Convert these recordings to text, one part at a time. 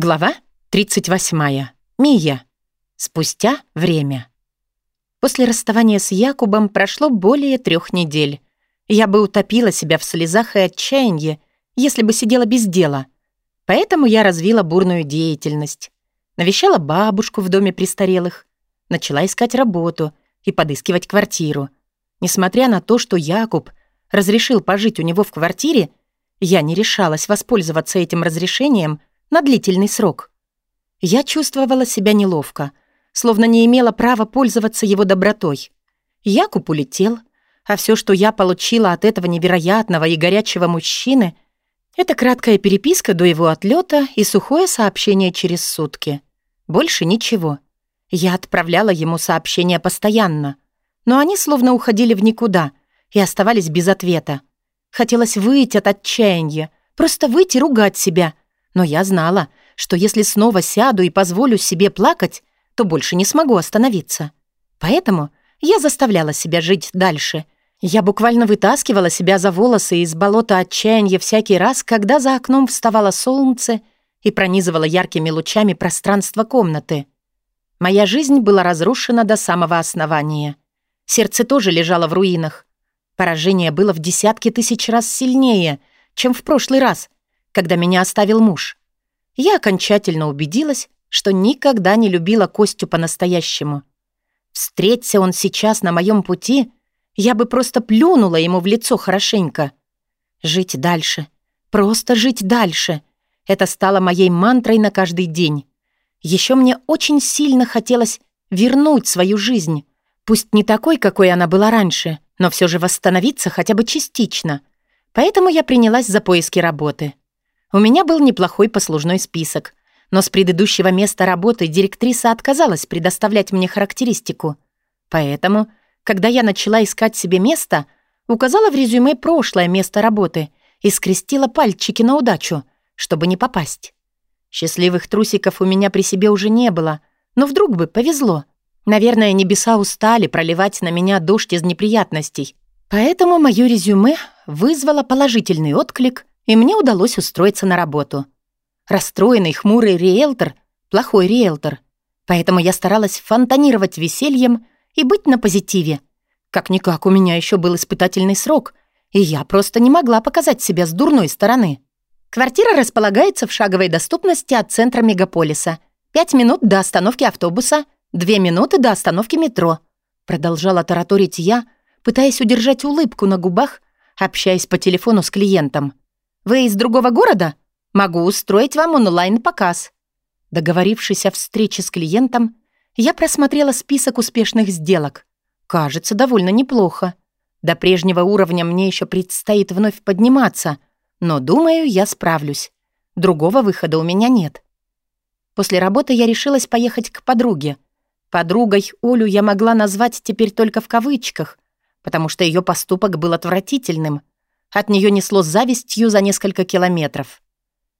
Глава 38. Мия. Спустя время. После расставания с Якубом прошло более трех недель. Я бы утопила себя в слезах и отчаянии, если бы сидела без дела. Поэтому я развила бурную деятельность. Навещала бабушку в доме престарелых, начала искать работу и подыскивать квартиру. Несмотря на то, что Якуб разрешил пожить у него в квартире, я не решалась воспользоваться этим разрешением — на длительный срок. Я чувствовала себя неловко, словно не имела права пользоваться его добротой. Якуб улетел, а все, что я получила от этого невероятного и горячего мужчины, это краткая переписка до его отлета и сухое сообщение через сутки. Больше ничего. Я отправляла ему сообщения постоянно, но они словно уходили в никуда и оставались без ответа. Хотелось выйти от отчаяния, просто выйти ругать себя — но я знала, что если снова сяду и позволю себе плакать, то больше не смогу остановиться. Поэтому я заставляла себя жить дальше. Я буквально вытаскивала себя за волосы из болота отчаяния всякий раз, когда за окном вставало солнце и пронизывало яркими лучами пространство комнаты. Моя жизнь была разрушена до самого основания. Сердце тоже лежало в руинах. Поражение было в десятки тысяч раз сильнее, чем в прошлый раз — когда меня оставил муж. Я окончательно убедилась, что никогда не любила Костю по-настоящему. Встреться он сейчас на моем пути, я бы просто плюнула ему в лицо хорошенько. Жить дальше. Просто жить дальше. Это стало моей мантрой на каждый день. Еще мне очень сильно хотелось вернуть свою жизнь. Пусть не такой, какой она была раньше, но все же восстановиться хотя бы частично. Поэтому я принялась за поиски работы. У меня был неплохой послужной список, но с предыдущего места работы директриса отказалась предоставлять мне характеристику. Поэтому, когда я начала искать себе место, указала в резюме прошлое место работы и скрестила пальчики на удачу, чтобы не попасть. Счастливых трусиков у меня при себе уже не было, но вдруг бы повезло. Наверное, небеса устали проливать на меня дождь из неприятностей. Поэтому мое резюме вызвало положительный отклик и мне удалось устроиться на работу. Расстроенный, хмурый риэлтор — плохой риэлтор. Поэтому я старалась фонтанировать весельем и быть на позитиве. Как-никак у меня еще был испытательный срок, и я просто не могла показать себя с дурной стороны. Квартира располагается в шаговой доступности от центра мегаполиса. Пять минут до остановки автобуса, две минуты до остановки метро. Продолжала тараторить я, пытаясь удержать улыбку на губах, общаясь по телефону с клиентом. Вы из другого города? Могу устроить вам онлайн-показ». Договорившись о встрече с клиентом, я просмотрела список успешных сделок. Кажется, довольно неплохо. До прежнего уровня мне еще предстоит вновь подниматься, но, думаю, я справлюсь. Другого выхода у меня нет. После работы я решилась поехать к подруге. Подругой Олю я могла назвать теперь только в кавычках, потому что ее поступок был отвратительным. От нее несло завистью за несколько километров.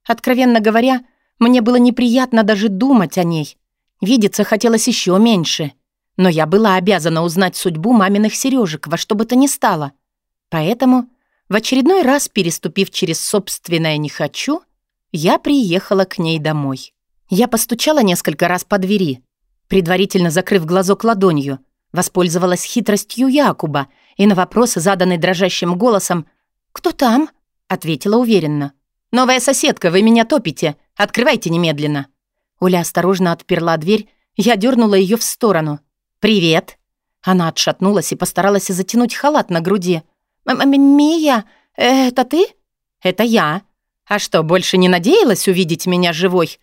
Откровенно говоря, мне было неприятно даже думать о ней. Видеться хотелось еще меньше. Но я была обязана узнать судьбу маминых сережек во что бы то ни стало. Поэтому, в очередной раз переступив через собственное «не хочу», я приехала к ней домой. Я постучала несколько раз по двери, предварительно закрыв глазок ладонью, воспользовалась хитростью Якуба и на вопрос, заданный дрожащим голосом, «Кто там?» — ответила уверенно. «Новая соседка, вы меня топите. Открывайте немедленно». Оля осторожно отперла дверь, я дернула ее в сторону. «Привет». Она отшатнулась и постаралась затянуть халат на груди. «Мия, это ты?» «Это я. А что, больше не надеялась увидеть меня живой?»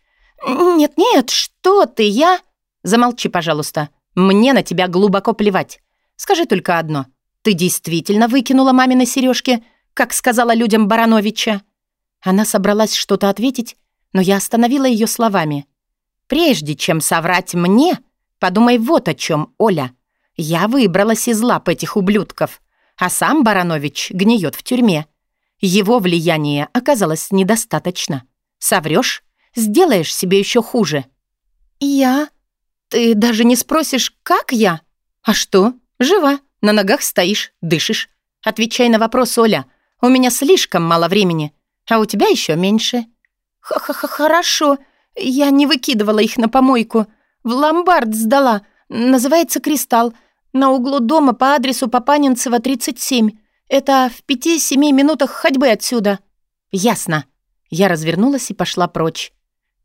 «Нет-нет, что ты, я...» «Замолчи, пожалуйста. Мне на тебя глубоко плевать. Скажи только одно. Ты действительно выкинула мамины сережки как сказала людям Барановича. Она собралась что-то ответить, но я остановила ее словами. «Прежде чем соврать мне, подумай вот о чем, Оля. Я выбралась из лап этих ублюдков, а сам Баранович гниет в тюрьме. Его влияние оказалось недостаточно. Соврешь, сделаешь себе еще хуже». «Я? Ты даже не спросишь, как я?» «А что? Жива, на ногах стоишь, дышишь. Отвечай на вопрос, Оля. У меня слишком мало времени, а у тебя еще меньше». Х -х -х «Хорошо. Я не выкидывала их на помойку. В ломбард сдала. Называется «Кристалл». На углу дома по адресу Папанинцева, 37. Это в пяти-семи минутах ходьбы отсюда». «Ясно». Я развернулась и пошла прочь.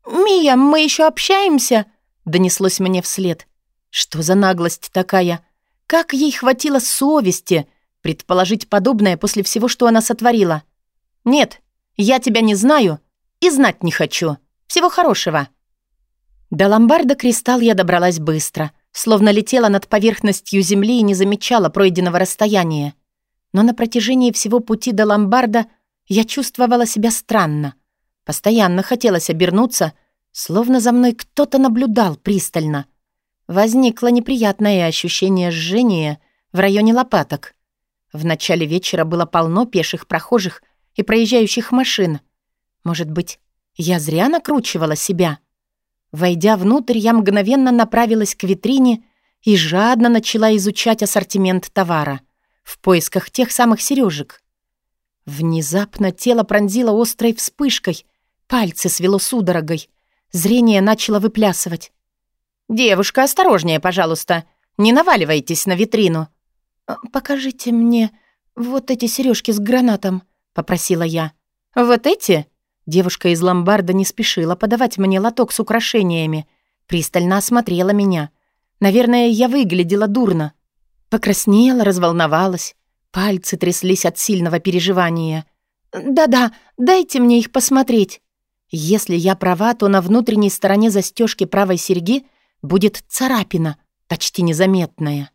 «Мия, мы еще общаемся?» Донеслось мне вслед. «Что за наглость такая? Как ей хватило совести предположить подобное после всего, что она сотворила? Нет, я тебя не знаю и знать не хочу. Всего хорошего». До ломбарда «Кристалл» я добралась быстро, словно летела над поверхностью земли и не замечала пройденного расстояния. Но на протяжении всего пути до ломбарда я чувствовала себя странно. Постоянно хотелось обернуться, словно за мной кто-то наблюдал пристально. Возникло неприятное ощущение жжения в районе лопаток. В начале вечера было полно пеших прохожих и проезжающих машин. Может быть, я зря накручивала себя? Войдя внутрь, я мгновенно направилась к витрине и жадно начала изучать ассортимент товара в поисках тех самых сережек. Внезапно тело пронзило острой вспышкой, пальцы свело судорогой, зрение начало выплясывать. «Девушка, осторожнее, пожалуйста, не наваливайтесь на витрину». «А, «Покажите мне вот эти сережки с гранатом», — попросила я. «Вот эти?» Девушка из ломбарда не спешила подавать мне лоток с украшениями. Пристально осмотрела меня. Наверное, я выглядела дурно. Покраснела, разволновалась. Пальцы тряслись от сильного переживания. «Да-да, дайте мне их посмотреть». Если я права, то на внутренней стороне застежки правой серьги будет царапина, почти незаметная.